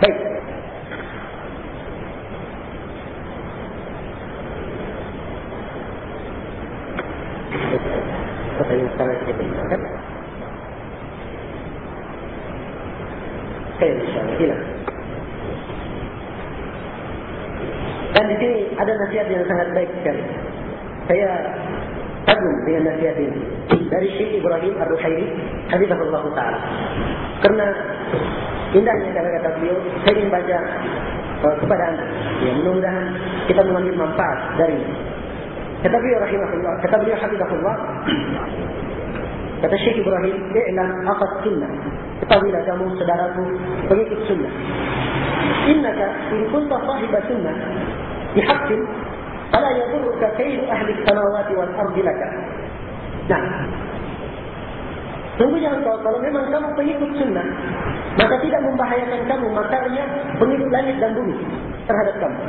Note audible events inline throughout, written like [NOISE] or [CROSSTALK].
Baik. Dan di sini ada nasihat yang sangat baik sekali. Saya kagum dengan nasihat ini dari Syekh Ibrahim Ar-Ruhaili, Habibullah Taala. Karena indahnya kata-kata beliau, saya ingin baca uh, kepada anda. Ya, mudah-mudahan kita mengambil manfaat dari kata beliau rahimahullah, kata beliau Habibullah. [CLEARS THROAT] Kata Syekh Ibrahim, "I'lam aqad sunnah." Ketahuilah kamu saudaraku pengikut sunnah. Innaka in kunta sahiba sunnah bihaqqin fala yadurruka kaydu ahli samawati wal ardi laka. Nah, Sungguhnya engkau kalau memang kamu pengikut sunnah, maka tidak membahayakan kamu makarnya pengikut langit dan bumi terhadap kamu.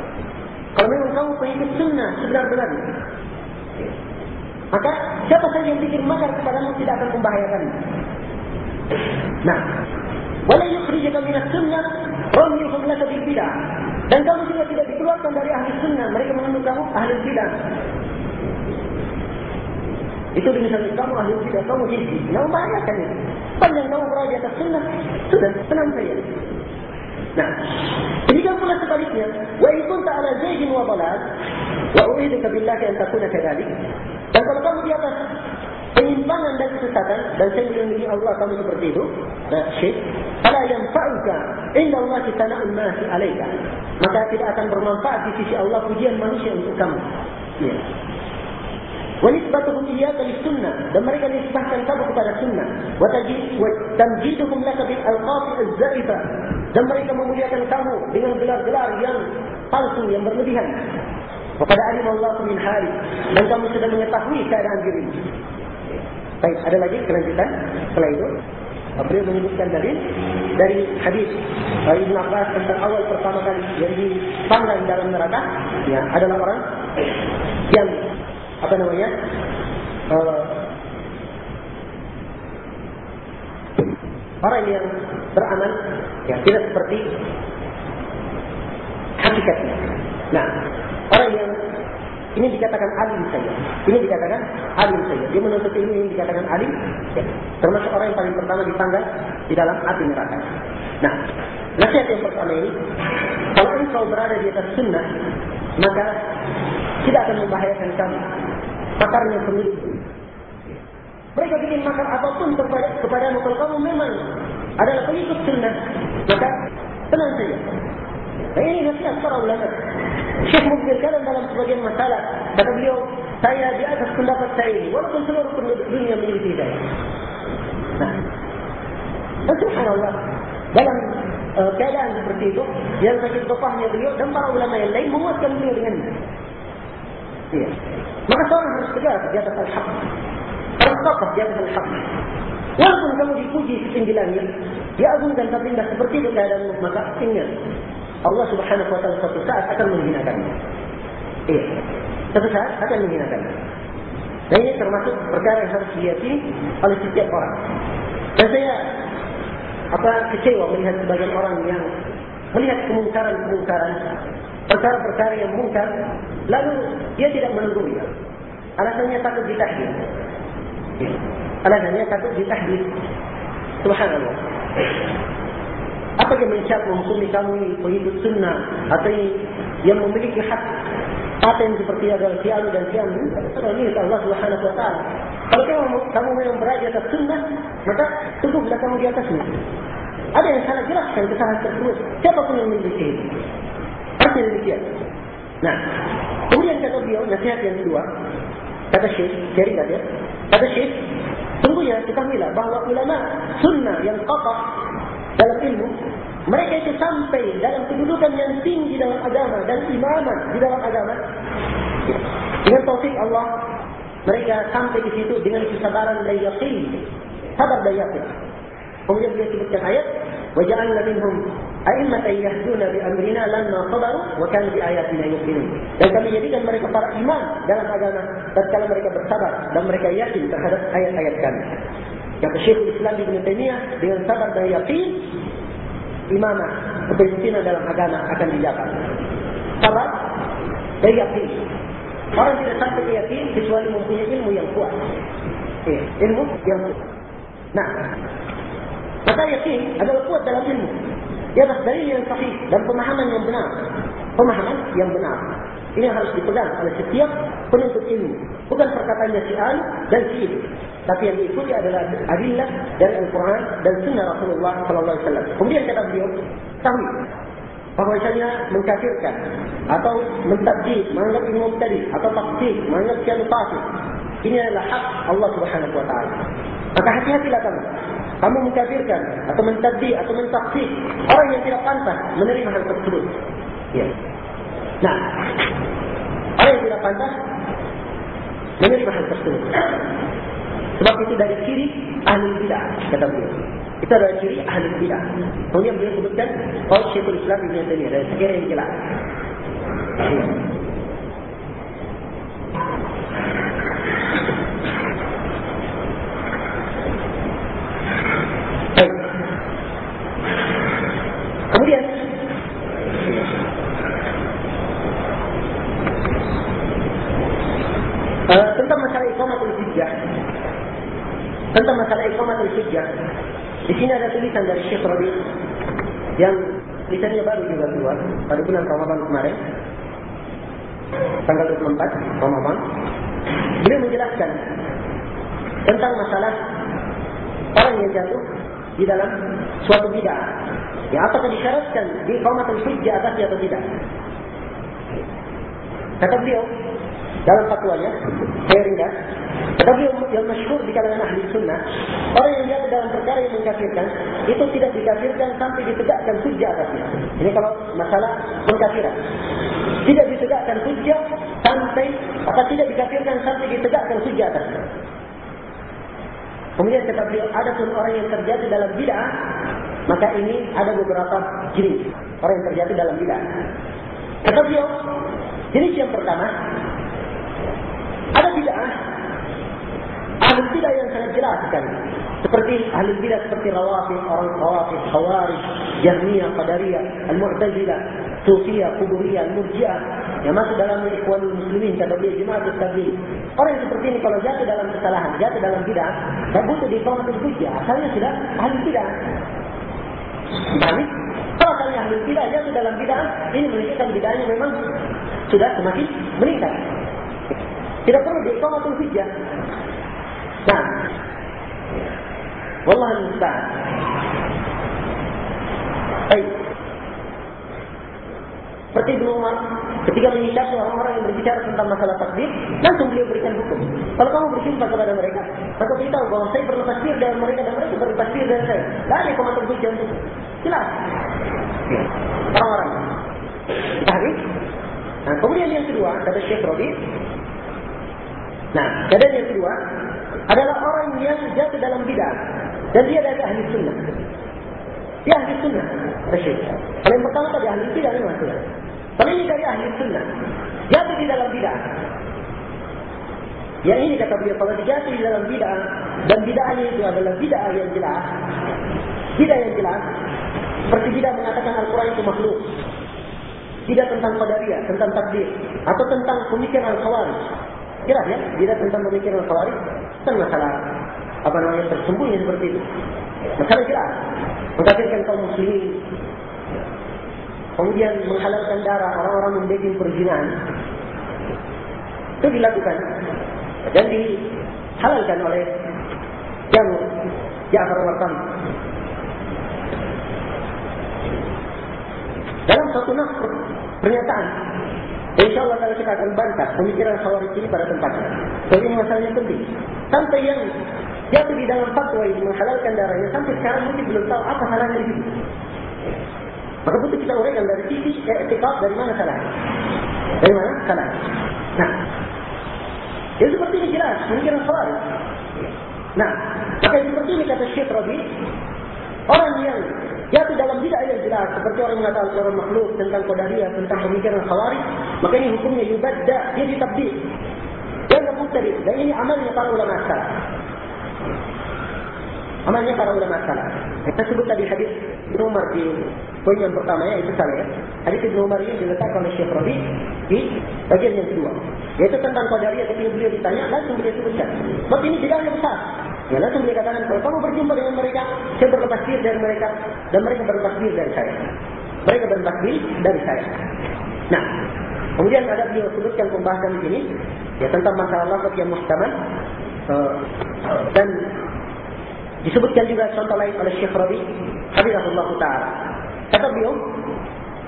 Kalau memang kamu pengikut sunnah sebenar-benarnya, maka siapa saja yang bikin makar kepadamu tidak akan membahayakanmu. Nah, wala yukhrijuka min as-sunnah ramyuhum laka bil bid'ah. Dan kamu juga tidak dikeluarkan dari ahli sunnah, mereka menganggap kamu ahli bid'ah. Itu misalnya kamu ahli bid'ah, kamu hizbi, tidak membahayakan itu. Panjang kamu berada atas sunnah, sudah tenang saja. Nah, demikian pula sebaliknya, wa in kunta ala zaydin wa dalal, wa uriduka billahi an takuna kadzalik. Dan kalau kamu di atas penyimpangan dan kesesatan dan saya melindungi Allah kamu seperti itu nah, syekh fala yanfa'uka inna Allah sana'un nasi 'alaika. Maka tidak akan bermanfaat di sisi Allah pujian manusia untuk kamu. Ya nisbatuhum iyyaka lis-sunnah dan mereka nisbahkan kamu kepada sunnah. Laka bil alqab az-zaifa dan mereka memuliakan kamu dengan gelar-gelar yang palsu yang berlebihan. Kepada alim Allah min hari dan kamu sudah mengetahui keadaan diri. Baik, ada lagi kelanjutan? Setelah itu. Beliau menyebutkan dari dari hadis Ibn Abbas tentang awal pertama kali yang dipanggang dalam neraka. Ya adalah orang yang apa namanya uh, orang yang beramal ya tidak seperti hakikatnya. Nah, orang yang ini dikatakan alim saja. Ini dikatakan alim saja. Dia menuntut ilmu ini dikatakan alim. Ya. Termasuk orang yang paling pertama dipanggang di dalam api neraka. Nah, nasihat yang pertama ini, kalau engkau berada di atas sunnah, maka tidak akan membahayakan kamu. Makarnya pemilik. Mereka bikin makar apapun kepada kepadamu kalau kamu memang adalah pengikut sunnah, maka tenang saja. Nah, ini nasihat para ulama. Syekh mengkirkan dalam sebagian masalah. Kata beliau, saya di atas pendapat saya ini. Walaupun seluruh dunia memiliki saya. Nah, subhanallah. Dalam uh, keadaan seperti itu, yang sakit kepahnya beliau dan para ulama yang lain menguatkan beliau dengan Iya. Maka seorang harus tegas di atas al-haq. Harus kokoh di atas al-haq. Walaupun kamu dipuji setinggi langit, diagungkan tapi tidak seperti itu keadaanmu, maka ingat, Allah Subhanahu wa taala suatu saat akan menghinakannya. Iya. Suatu saat akan menghinakannya. Dan ini termasuk perkara yang harus diyakini oleh setiap orang. Dan saya apa kecewa melihat sebagian orang yang melihat kemungkaran-kemungkaran, perkara-perkara yang mungkar, lalu dia tidak menegurnya. Alasannya takut ditahdid. Alasannya takut ditahdid. Subhanallah. Apa yang mencap menghukumi kamu pengikut sunnah atau yang memiliki hak paten seperti ada sial dan sial ini Allah Subhanahu Wa Taala. Kalau kamu kamu memang berada di atas sunnah, maka teguhlah kamu di atasnya. Ada yang salah jelaskan kesalahan tersebut. Siapa pun yang memiliki itu. Pasti demikian. Nah, kemudian kata beliau nasihat yang kedua, kata Syekh, jadi kata, kata Syekh, sungguhnya kita mila bahawa ulama sunnah yang kokoh dalam ilmu, mereka itu sampai dalam kedudukan yang tinggi dalam agama dan imaman di dalam agama. Dengan taufik Allah, mereka sampai di situ dengan kesabaran dan yakin. Sabar dan yakin. Kemudian dia sebutkan ayat, وَجَعَلْنَا مِنْهُمْ أَئِمَّةً يَهْدُونَ بِأَمْرِنَا لَمَّا صَبَرُوا وَكَانُوا بِآيَاتِنَا يُؤْمِنُونَ Dan kami jadikan mereka para imam dalam agama tatkala mereka bersabar dan mereka yakin terhadap ayat-ayat kami. Kata Syekh Islam Ibn Taymiyah dengan sabar dan yakin imamah, kepemimpinan dalam agama akan didapat. Sabar, yakin. Orang tidak sampai ke yakin kecuali mempunyai ilmu yang kuat. Eh, ilmu yang kuat. Nah, maka yakin adalah kuat dalam ilmu. Dia atas dalil yang sahih dan pemahaman yang benar. Pemahaman yang benar. Ini yang harus dipegang oleh setiap penuntut ilmu. Bukan perkataannya si Al dan si Ibn. Tapi yang diikuti adalah adillah dari Al-Quran dan Sunnah Rasulullah Wasallam. Kemudian kata beliau, tahu bahawa misalnya mengkafirkan atau mentabdid, menganggap ilmu tadi atau takdir, menganggap kian fasik. Ini adalah hak Allah Subhanahu Wa Taala. Maka hati-hatilah kamu. Kamu mengkafirkan atau mentabdid atau mentakdir orang yang tidak pantas menerima hal tersebut. Ya. Nah, orang yang tidak pantas menerima hal tersebut. Sebab itu dari ciri ahli bidah, kata beliau. Itu adalah ciri ahli bidah. Kemudian beliau sebutkan, kalau Syekhul Islam Ibn Taymiyyah, dari sekiranya yang jelas. Tentang masalah ikhamatul hujjah. Di sini ada tulisan dari Syekh Rabi yang tulisannya keluar pada bulan Ramadan kemarin. Tanggal 24 Ramadan. Beliau menjelaskan tentang masalah orang yang jatuh di dalam suatu bid'ah. Ya, apakah disyaratkan di ikhamatul hujjah atasnya atau tidak? Kata beliau dalam fatwanya, saya ringkas, tetapi yang masyhur di kalangan ahli sunnah, orang yang jatuh dalam perkara yang mengkafirkan, itu tidak dikafirkan sampai ditegakkan hujah atasnya. Ini kalau masalah pengkafiran. Tidak ditegakkan hujah sampai, atau tidak dikafirkan sampai ditegakkan hujah atasnya. Kemudian kata beliau, ada pun orang yang terjatuh dalam bid'ah, maka ini ada beberapa jenis orang yang terjatuh dalam bid'ah. Kata beliau, jenis yang pertama, ada bid'ah ahli bidah yang sangat jelas sekali. Seperti ahli bidah seperti Rawafid, orang Rawafid, Khawarij, Jahmiyah, Qadariyah, Al-Mu'tazilah, Sufiyah, Kuburiyah, Al-Murji'ah yang masuk dalam ikhwan muslimin kata dia jemaah tabligh. Orang yang seperti ini kalau jatuh dalam kesalahan, jatuh dalam bidah, tak butuh diiqamatul hujjah. Asalnya sudah ahli bidah. Tapi kalau asalnya ahli bidah jatuh dalam bidah, ini menunjukkan bidahnya memang sudah semakin meningkat. Tidak perlu diiqamatul hujjah. Nah, Wallah al-Musta'an. Baik. Seperti Ibn Umar, ketika menyikapi orang-orang yang berbicara tentang masalah takdir, langsung beliau berikan hukum. Kalau kamu bersumpah kepada mereka, maka beritahu bahwa saya berlepas dari mereka dan mereka berlepas dari saya. Tidak ada komentar hujah untuk jelas. Orang-orang. Pahami? Nah, kemudian yang kedua, kata Syekh Robi. Nah, keadaan yang kedua, adalah orang yang jatuh dalam bid'ah dan dia dari ahli sunnah. Dia ahli sunnah. Rasyid. Kalau yang pertama tadi ahli bid'ah ini masalah. Tapi ini dari ahli sunnah. Jatuh di dalam bid'ah. Yang ini kata beliau kalau dijatuh di dalam bid'ah dan bid'ahnya itu adalah bid'ah yang jelas. Bid'ah yang jelas. Seperti bid'ah mengatakan Al-Quran itu makhluk. Tidak tentang qadariyah, tentang takdir. Atau tentang pemikiran al-khawarij. Jelas ya, tidak tentang pemikiran al-khawarij. Kan masalah apa namanya tersembunyi seperti itu. Masalah jelas. Mengkafirkan kaum muslimin. Kemudian menghalalkan darah orang-orang membekin perjinaan. Itu dilakukan. Dan dihalalkan oleh yang Ja'far Warqam. Dalam satu nafsu pernyataan Insya Allah kalau kita akan bantah pemikiran khawarij ini pada tempatnya. Jadi ini masalahnya penting. Sampai yang jatuh di dalam fatwa ini menghalalkan darahnya sampai sekarang mungkin belum tahu apa salahnya di situ. Maka butuh kita uraikan dari sisi etikaf dari mana salah. Dari mana salah. Nah, ya seperti ini jelas pemikiran khawarij. Nah, maka seperti ini kata Syekh Rabi, orang yang jatuh dalam bid'ah yang jelas seperti orang mengatakan orang makhluk tentang qadariyah tentang pemikiran khawarij maka ini hukumnya yubadda dia ditabdil dan mubtadi dan ini amalnya para ulama salaf amalnya para ulama salah. Kita sebut tadi hadis Ibn Umar di poin yang pertama ya, itu salah ya. Hadis Ibn Umar ini diletakkan oleh Syekh Rabi di bagian yang kedua. Yaitu tentang Qadariyah ketika beliau ditanya, langsung beliau sebutkan. Sebab ini tidak yang besar. Ya, langsung beliau katakan, kalau kamu berjumpa dengan mereka, saya berlepas dari mereka, dan mereka berlepas dari saya. Mereka berlepas dari saya. Nah, kemudian ada beliau sebutkan pembahasan di sini, ya tentang masalah lafaz yang muhtamal, uh, dan Disebutkan juga contoh lain oleh Syekh Rabi Habibullah Ta'ala Kata beliau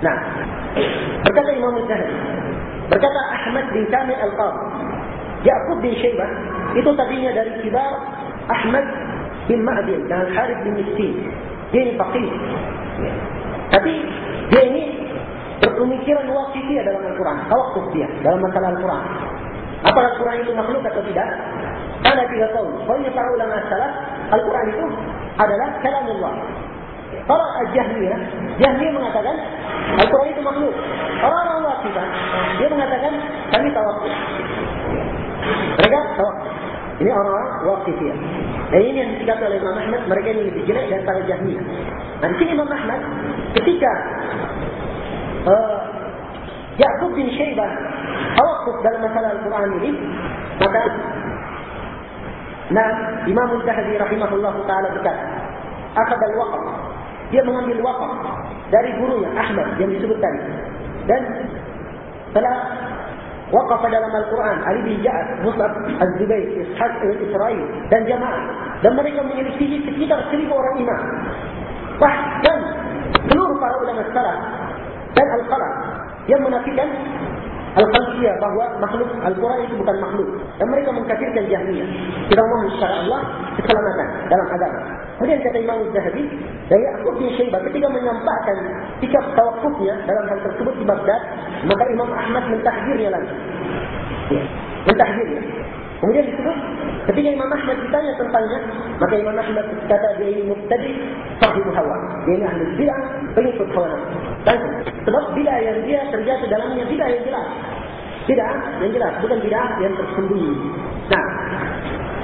Nah Berkata Imam Al-Zahabi Berkata Ahmad bin Kamil Al-Qab Ya'qub bin Syaibah Itu tadinya dari kibar Ahmad bin Ma'adil Dan Harith bin Miskin Dia ini faqih Tapi dia ini Berpemikiran wakifiyah dalam Al-Quran Tawakuf dia dalam masalah Al-Quran Apa Al-Quran itu makhluk atau tidak Ada tiga tahun Pokoknya para ulama salah Al-Quran itu adalah kalam Allah. Kalau Jahmiyah, Jahmiyah mengatakan Al-Quran itu makhluk. Orang-orang wakifah, dia mengatakan kami tawakif. Mereka tawakif. Ini orang-orang wakifiyah. Dan ini yang dikatakan oleh Imam Ahmad, mereka ini lebih jelek daripada Jahmiyah. Dan di sini Imam Ahmad, ketika uh, Ya'qub bin Syaibah tawakif dalam masalah Al-Quran ini, maka Nah, Imam Al-Zahabi rahimahullah ta'ala berkata, Akad al-waqaf. Dia mengambil waqaf dari gurunya, Ahmad, yang disebut tadi. Dan telah waqaf dalam Al-Quran, Ali bin Ja'ad, Mus'ab, Az-Zubayr, Ishaq, Israel, dan Jamaah. Dan mereka memiliki sekitar seribu orang imam. Bahkan seluruh para ulama salaf dan Al-Qalam yang menafikan Al-Qalqiyah bahawa makhluk Al-Quran itu bukan makhluk. Dan mereka mengkafirkan jahmiyah. Kita mohon kepada Allah keselamatan dalam agama. Kemudian kata Imam Zahabi, dan Ya'qub bin Syaibah ketika menyampaikan sikap tawakufnya dalam hal tersebut di Baghdad, maka Imam Ahmad mentahdirnya lagi. Ya, mentahdirnya. Kemudian disebut, ketika Imam Ahmad ditanya tentangnya, maka Imam Ahmad kata dia ini mubtadi sahibu hawa. Dia ini ahli bid'ah, pengikut hawa Dan sebab bid'ah yang dia terjatuh dalamnya bid'ah yang jelas. Bid'ah yang jelas, bukan bid'ah yang tersembunyi. Nah,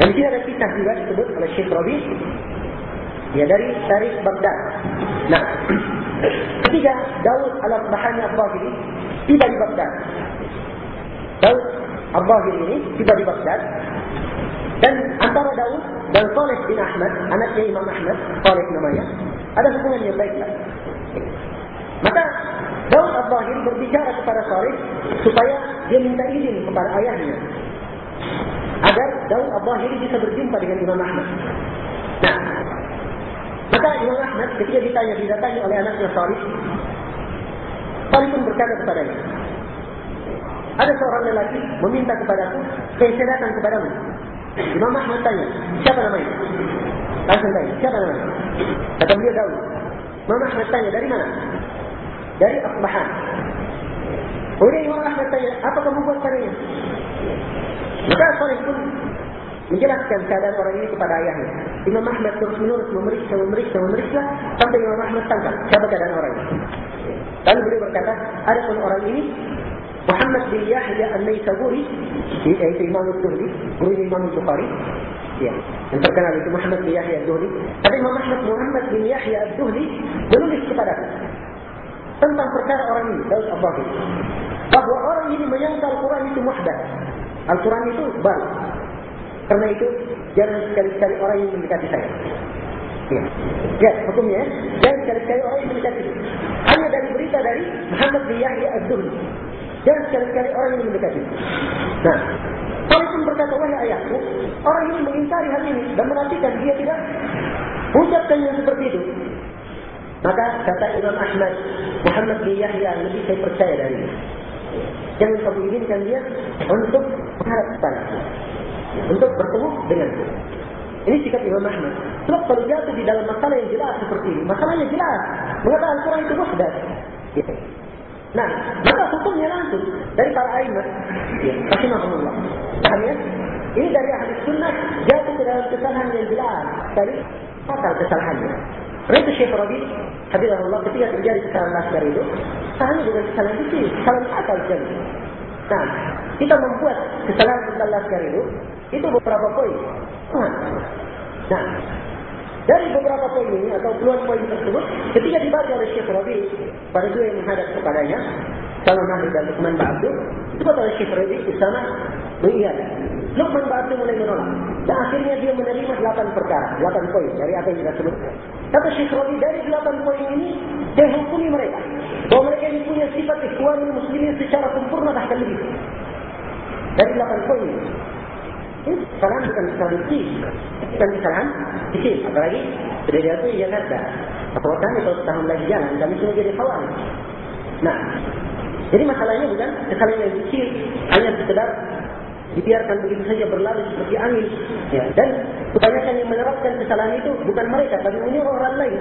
dan sini ada kisah juga disebut oleh Syekh Rabi. Dia dari Tarikh Baghdad. Nah, [CLEARS THROAT] ketika Daud al-Bahani al-Bahiri tiba di Baghdad. Daud Al-Bahir ini tiba di Baghdad dan antara Daud dan Saleh bin Ahmad, anaknya Imam Ahmad, Saleh namanya, ada hubungan yang baik. Maka Daud Al-Bahir berbicara kepada Saleh supaya dia minta izin kepada ayahnya agar Daud Al-Bahir bisa berjumpa dengan Imam Ahmad. Nah, maka Imam Ahmad ketika ditanya, didatangi oleh anaknya Saleh, Saleh pun berkata kepadanya, ada seorang lelaki meminta kepadaku, saya saya datang kepadamu. Imam Ahmad tanya, siapa namanya? Langsung tanya, siapa namanya? Kata beliau Daud. Imam Ahmad tanya, dari mana? Dari Asbahan. Kemudian Imam Ahmad tanya, apa kamu buat padanya? Maka Salih pun menjelaskan keadaan orang ini kepada ayahnya. Imam Ahmad terus menerus memeriksa, memeriksa, memeriksa sampai Imam Ahmad tangkap siapa keadaan orang ini. Lalu beliau berkata, ada pun orang ini Muhammad bin Yahya al-Naisaburi yaitu Imam al-Zuhri guru Imam al-Bukhari ya. yang terkenal itu Muhammad bin Yahya al-Zuhri tapi Imam Ahmad Muhammad bin Yahya al-Zuhri menulis kepada tentang perkara orang ini Daud Abbaqi bahawa orang ini menyangka Al-Quran itu muhdah Al-Quran itu baru karena itu jangan sekali-sekali orang yang mendekati saya Ya. ya, hukumnya jangan sekali-sekali orang yang mendekati hanya dari berita dari Muhammad bin Yahya al-Zuhri Jangan sekali-sekali orang ini mendekati. Nah, kalau pun berkata, wahai ayahku, orang ini mengingkari hal ini dan menantikan dia tidak ucapkan yang seperti itu. Maka kata Imam Ahmad, Muhammad bin Yahya lebih saya percaya dari ini. Jangan kamu izinkan dia untuk mengharap kepada Untuk bertemu dengan dia. Ini sikap Imam Ahmad. Sebab kalau jatuh di dalam masalah yang jelas seperti ini, masalahnya jelas. Mengatakan Al-Quran itu muhdas. Gitu. Nah, maka hukumnya langsung dari para ayat. Ya, Rasulullah. Paham ya? Ini dari ahli sunnah jatuh ke dalam kesalahan yang jelas dari fatal kesalahannya. Itu Syekh Rabi, Habibullah ketika terjadi kesalahan laskar itu, kesalahan bukan kesalahan kecil, kesalahan fatal sekali. Nah, kita membuat kesalahan tentang laskar itu, itu beberapa poin. Nah, dari beberapa poin ini atau puluhan poin tersebut, ketika dibaca oleh Syekh Rabi pada dua yang menghadap kepadanya, Salman Mahdi dan Lukman Ba'adu, itu kata oleh Syekh Rabi, Usama mengiyakan. Lukman Ba'adu mulai menolak. Dan akhirnya dia menerima delapan perkara, delapan poin dari apa yang kita sebutkan. Kata Syekh Rabi, dari delapan poin ini, saya hukumi mereka. Bahawa mereka ini punya sifat ikhwan muslimin secara sempurna bahkan lebih. Dari delapan poin ini. Ini kesalahan bukan kesalahan kecil. Bukan kesalahan kecil. Apalagi sudah jatuh ia kata. Apa kami kalau setahun lagi jalan, kami semua jadi kawan. Nah, jadi masalahnya bukan kesalahan yang kecil. Hanya sekedar dibiarkan begitu saja berlalu seperti angin. Ya. Dan kebanyakan yang menerapkan kesalahan itu bukan mereka, tapi menyuruh orang lain.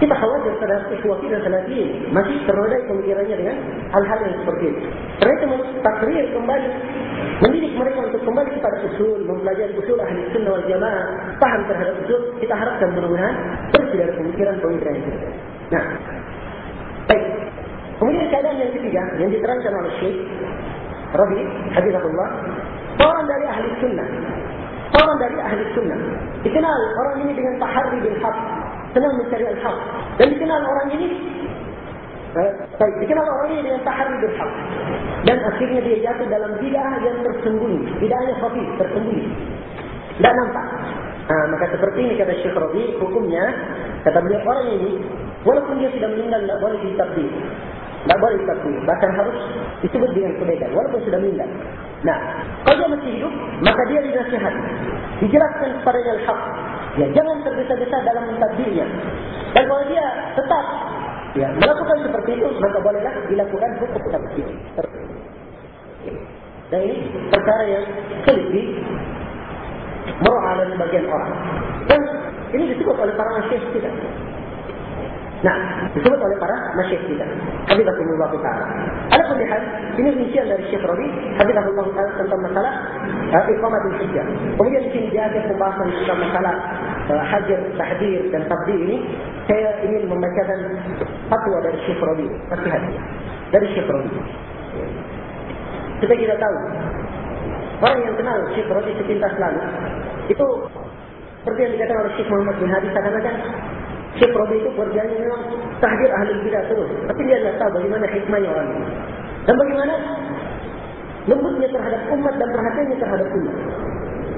Kita khawatir terhadap ikhwati dan salafin masih ternodai pemikirannya dengan hal-hal yang seperti itu. Karena itu takrir kembali mendidik mereka untuk kembali kepada usul, mempelajari usul ahli sunnah wal jamaah, paham terhadap usul, kita harapkan mudah-mudahan bersih dari pemikiran-pemikiran itu. Nah, baik. Kemudian keadaan yang ketiga yang diterangkan oleh Syekh Rabi, Habibullah, seorang dari ahli sunnah. Seorang dari ahli sunnah. Dikenal orang ini dengan tahari bin haq. Senang mencari al-haq. Dan dikenal orang ini eh, dikenal orang ini dengan tahari bin haq. Dan akhirnya dia jatuh dalam bid'ah yang tersembunyi. Bid'ahnya khafi, tersembunyi. Tidak nampak. Nah, maka seperti ini kata Syekh Rabi, hukumnya, kata beliau orang ini, walaupun dia sudah meninggal, tidak boleh ditabdi. Tak boleh takdir. Bahkan harus disebut dengan kebaikan. Walaupun sudah meninggal. Nah, kalau dia masih hidup, maka dia dinasihat. Dijelaskan kepada hak. Ya, jangan tergesa-gesa dalam mentadbirnya. Dan kalau dia tetap ya, melakukan seperti itu, maka bolehlah dilakukan hukum itu. Dan ini perkara yang sulit dari bagian orang. Dan ini disebut oleh para masyarakat kita. Nah, disebut oleh para masyayikh kita. Habibullah Ta'ala. Ada lihat, ini rincian dari Syekh Rabi, Habibullah Ta'ala tentang masalah uh, Iqamatul Hijjah. Kemudian di sini dia ada pembahasan tentang masalah uh, hajar, tahdir dan tabdi ini. Saya ingin membacakan fatwa dari Syekh Rabi. Hati-hati. Dari Syekh Rabi. Kita kita tahu, orang yang kenal Syekh Rabi sepintas lalu, itu seperti yang dikatakan oleh Syekh Muhammad bin Hadi, kadang-kadang Syekh Rabi itu kerjanya memang tahdir ahli bidah terus. Tapi dia tidak tahu bagaimana hikmahnya orang ini. Dan bagaimana lembutnya terhadap umat dan perhatiannya terhadap umat.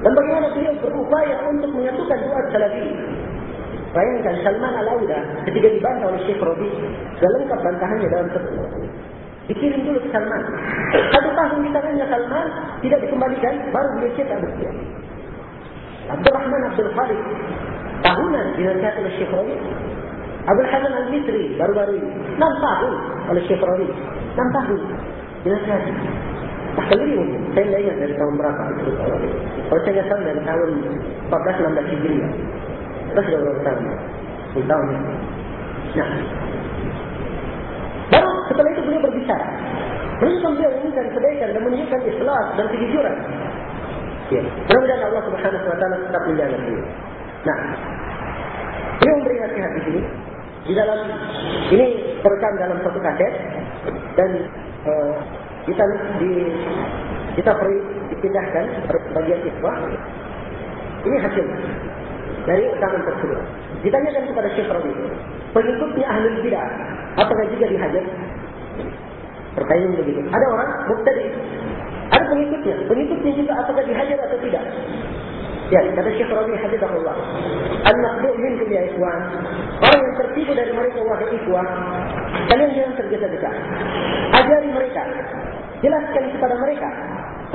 Dan bagaimana beliau berupaya untuk menyatukan dua salafi. Bayangkan Salman Al-Auda ketika dibantah oleh Syekh Rabi. Sudah lengkap bantahannya dalam tersebut. Dikirim dulu ke Salman. Satu tahun di tangannya Salman tidak dikembalikan. Baru beliau bukti. Abdul Rahman Abdul Khalid tahunan dinasihat oleh Syekh Rabi. Abdul Hasan Al-Misri baru-baru ini. 6 tahun oleh Syekh Rabi. 6 tahun dinasihat. Tak lebih mungkin. Saya tidak ingat dari tahun berapa. Kalau saya ingat dari tahun 14-16 Hijriah. Kita sudah berapa tahun. 10 tahun. Nah. Baru setelah itu beliau berbicara. Menunjukkan beliau menginginkan kebaikan dan menunjukkan ikhlas dan kejujuran. Ya. Mudah-mudahan Allah Subhanahu Wa Taala tetap menjaga beliau. Nah, ini memberi nasihat di sini. Di dalam ini terekam dalam satu kaset dan uh, kita di kita beri dipindahkan bagian ikhwah. Ini hasil dari rekaman tersebut. Ditanyakan kepada Syekh Rabi, pengikutnya ahli bidah, apakah juga dihajar? Pertanyaan begitu. Ada orang mubtadi, ada pengikutnya, pengikutnya juga apakah dihajar atau tidak? Ya, kata Syekh Rabi Hadithahullah. Al-Maqdu' minkum ya ikhwan. Orang yang tertipu dari mereka wahai ikhwan. Kalian jangan tergesa-gesa. Ajari mereka. Jelaskan kepada mereka.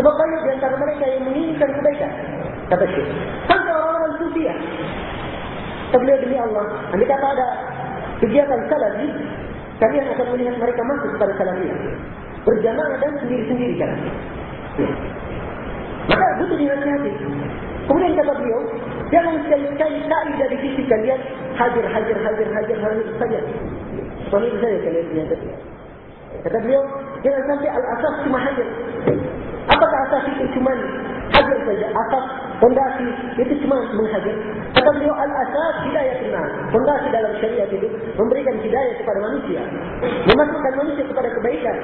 Sebab banyak di antara mereka yang menginginkan kebaikan. Kata Syekh. Sampai orang-orang sufiah. Sebelum demi Allah. Anda kata ada kegiatan salafi. Kalian akan melihat mereka masuk kepada salafiyah. Berjamaah dan sendiri-sendiri kan. Ya. Maka butuh dinasihati. Kemudian kata beliau, jangan sekali-sekali kaidah di sisi kalian hadir, hadir, hadir, hadir, hadir saja. Itu saja kalian punya tadi. Kata beliau, jangan sampai al-asas cuma hadir. Apakah asas itu cuma hadir saja? Asas fondasi itu cuma menghadir. Kata beliau, al-asas hidayah kenal. Fondasi dalam syariat itu memberikan hidayah kepada manusia. Memasukkan manusia kepada kebaikan.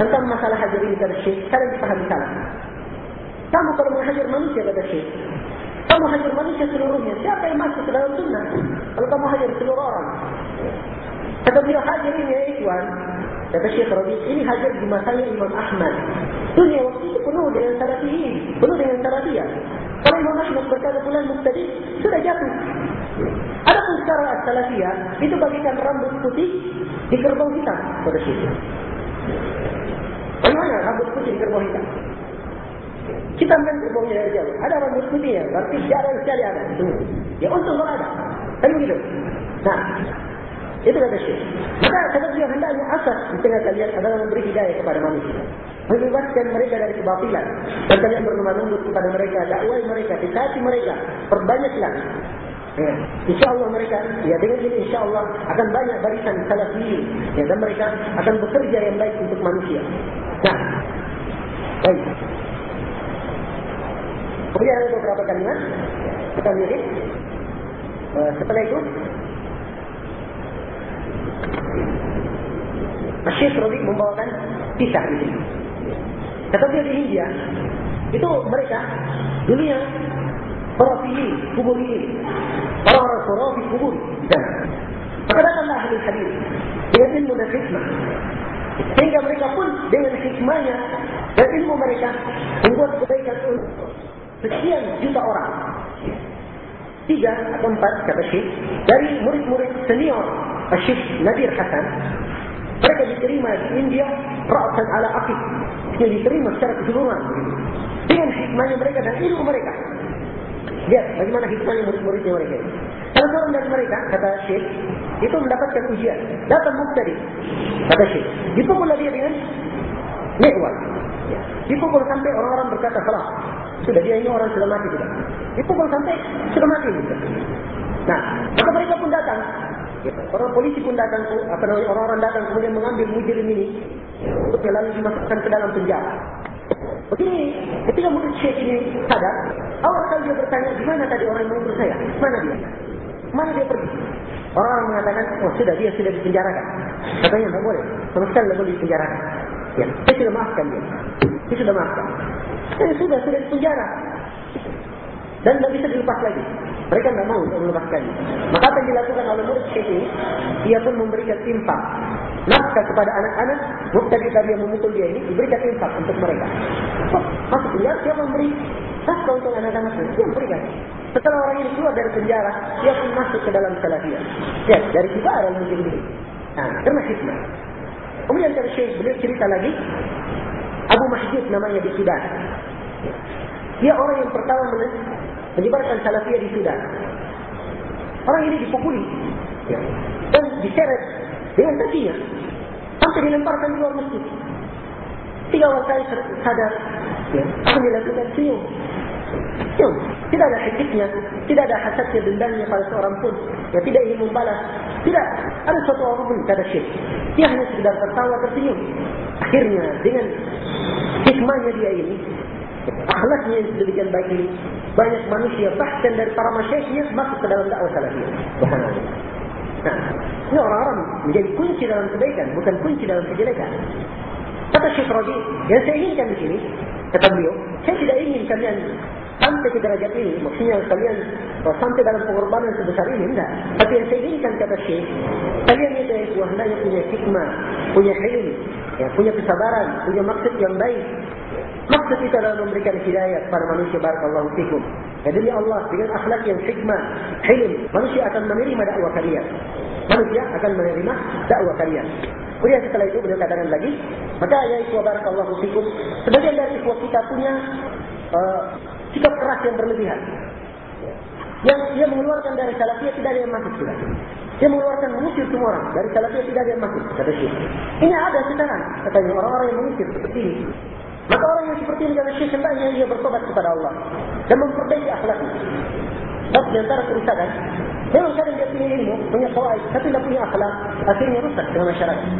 Tentang masalah hadir ini kata syekh, kalian dipahami salah. Kamu kalau menghajar manusia kata Syekh. Kamu hajar manusia seluruhnya. Siapa yang masuk ke dalam sunnah? Kalau kamu hajar seluruh orang. Kata beliau hajar ini ya ikhwan. Kata Syekh Rabi, ini hajar di masanya Imam Ahmad. Dunia waktu itu penuh dengan salafiyin. Penuh dengan salafiyah. Kalau Imam Ahmad berkata bulan mustadi, sudah jatuh. Adapun secara salafiyah, itu bagikan rambut putih di kerbau hitam. Kata Syekh. Bagaimana rambut putih di kerbau hitam? Kita ambil gerbongnya dari jauh. Ada rambut putih ya, berarti jarang sekali ada. Ya untung kalau ada. Kan begitu. Nah, itu kata Syekh. Maka kata dia hendaknya asas di tengah kalian adalah memberi hidayah kepada manusia. Membebaskan mereka dari kebatilan. Dan kalian berlemah lembut kepada mereka. Dakwai mereka. Dikati mereka. Perbanyaklah. Ya. Insya Allah mereka, ya dengan ini insya Allah akan banyak barisan salafi. Ya, dan mereka akan bekerja yang baik untuk manusia. Nah, baik. Kemudian ada beberapa kalimat kita. Uh, setelah itu, Syekh Rabi membawakan kisah ini. Dia di India, itu mereka dunia Khurafi, kubur ini. Orang-orang Khurafi kubur. Dan maka datanglah ahli hadis dengan ilmu dan hikmah. Sehingga mereka pun dengan hikmahnya dan ilmu mereka membuat kebaikan untuk sekian juta orang. Tiga atau empat kata Syekh dari murid-murid senior Syekh Nadir Hasan. Mereka diterima di India ra'san ala aqid yang diterima secara keseluruhan. Dengan hikmahnya mereka dan ilmu mereka. Lihat bagaimana hikmahnya murid-muridnya mereka. Salah seorang dari mereka kata Syekh itu mendapatkan ujian. Datang muktadi kata Syekh. Dipukullah dia dengan mewah dipukul sampai orang-orang berkata salah sudah dia ini orang sudah mati sudah dipukul sampai sudah mati nah maka mereka pun datang Orang polisi pun datang, orang-orang datang kemudian mengambil mujrim ini untuk lalu dimasukkan ke dalam penjara. Begini, ketika murid syekh ini sadar, awal kali dia bertanya, di mana tadi orang yang mengumpul saya? Mana dia? Mana dia pergi? Orang-orang mengatakan, oh sudah, dia sudah dipenjarakan. Katanya, tidak boleh. Sama sekali tidak boleh dipenjarakan. Ya, saya sudah maafkan dia. Saya sudah maafkan. Saya sudah, sudah dipenjara. Dan tidak bisa dilepas lagi. Mereka tidak untuk melepaskan. Maka apa yang dilakukan oleh murid ini, dia pun memberikan timpak. Nafkah kepada anak-anak, muktadir tadi yang memukul dia ini, diberikan timpak untuk mereka. Oh, masuk dia, dia memberi nafkah untuk anak-anak itu, dia memberikan. Setelah orang ini keluar dari penjara, dia pun masuk ke dalam salafiyah. Ya, dari tiba orang mungkin ini. Nah, karena hikmah. Kemudian dari syekh beliau cerita lagi, Abu Mahjid namanya di Sudan. Dia orang yang pertama menyebarkan salafiyah di Sudan. Orang ini dipukuli ya, dan diseret dengan kakinya sampai dilemparkan di luar masjid. Tiga orang kali sadar, ya, yang dilakukan senyum. Senyum. Tidak ada hikitnya, tidak ada hasadnya dendamnya pada seorang pun. Ya, tidak ingin membalas. Tidak ada suatu orang pun kata syekh. Dia hanya sekedar tertawa tersenyum. Akhirnya dengan hikmahnya dia ini, akhlaknya yang sedemikian baik ini banyak manusia bahkan dari para masyaikh masuk ke dalam dakwah salafiyah. Nah ini orang-orang menjadi kunci dalam kebaikan bukan kunci dalam kejelekan. Kata Syekh Rabi yang saya inginkan di sini kata beliau saya tidak ingin kalian sampai ke derajat ini maksudnya kalian sampai dalam pengorbanan sebesar ini enggak. Tapi yang saya inginkan kata Syekh kalian itu ya hendaknya punya hikmah punya hilm ya, punya kesabaran punya maksud yang baik Maksud kita adalah memberikan hidayah kepada manusia barakallahu fikum. Ya demi Allah dengan akhlak yang hikmah, hilm, manusia akan menerima dakwah kalian. Manusia akan menerima dakwah kalian. Kemudian setelah itu beliau katakan lagi, maka ya ikhwah barakallahu fikum, sebagian dari ikhwah kita punya sikap keras yang berlebihan. Yang dia mengeluarkan dari salafiyah tidak ada yang masuk sudah. Dia mengeluarkan mengusir semua orang. Dari salafiyah tidak ada yang masuk. Kata Syekh. Ini ada sekarang. Katanya orang-orang yang mengusir seperti ini. Maka orang yang seperti ini kata Syekh hendaknya dia bertobat kepada Allah dan memperbaiki akhlaknya. Di antara kerusakan, memang kadang dia punya ilmu, punya kawaid, tapi tidak punya akhlak, akhirnya rusak dengan masyarakat.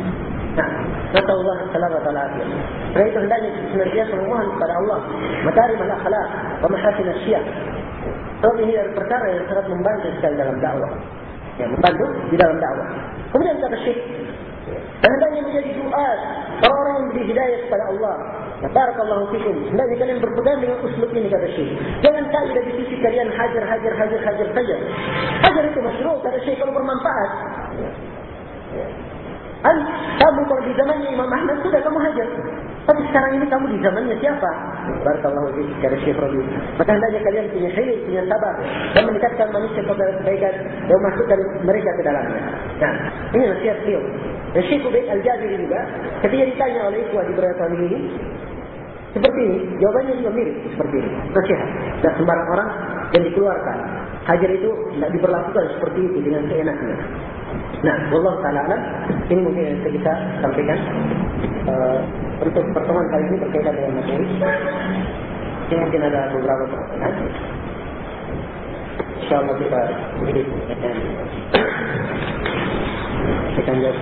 Nah, Nata Allah selamat ala afiyah. Karena itu hendaknya senantiasa memohon kepada Allah. Makarim al akhlak, wa mahasin asyia. Sebab ini adalah perkara yang sangat membantu sekali dalam dakwah. Ya, membantu di dalam dakwah. Kemudian kata Syekh, hendaknya menjadi doa yang beri hidayah kepada Allah barakallahu fikum. Hendaknya kalian berpegang dengan uslub ini kata Syekh. Jangan kaidah di sisi kalian hajar, hajar, hajar, hajar saja. Hajar itu masyruh kata Syekh kalau bermanfaat. An, kamu kalau di zamannya Imam Ahmad sudah kamu hajar. Tapi sekarang ini kamu di zamannya siapa? Barakallahu fikum kata Syekh Rabi. Maka hendaknya kalian punya hilir, punya sabar dan mendekatkan manusia kepada kebaikan dan masukkan mereka ke dalamnya. Nah, ini nasihat beliau. Dan Syekh Ubaid Al-Jabiri juga ketika ditanya oleh Ikhwah di beberapa ini seperti ini, jawabannya juga mirip seperti ini. Nasihat. Dan sembarang orang yang dikeluarkan. Hajar itu tidak diperlakukan seperti itu dengan seenaknya. Nah, Allah Ta'ala ini mungkin yang kita sampaikan uh, untuk pertemuan kali ini berkaitan dengan materi. Ini mungkin ada beberapa pertanyaan. InsyaAllah kita beri pertanyaan. Kita jawab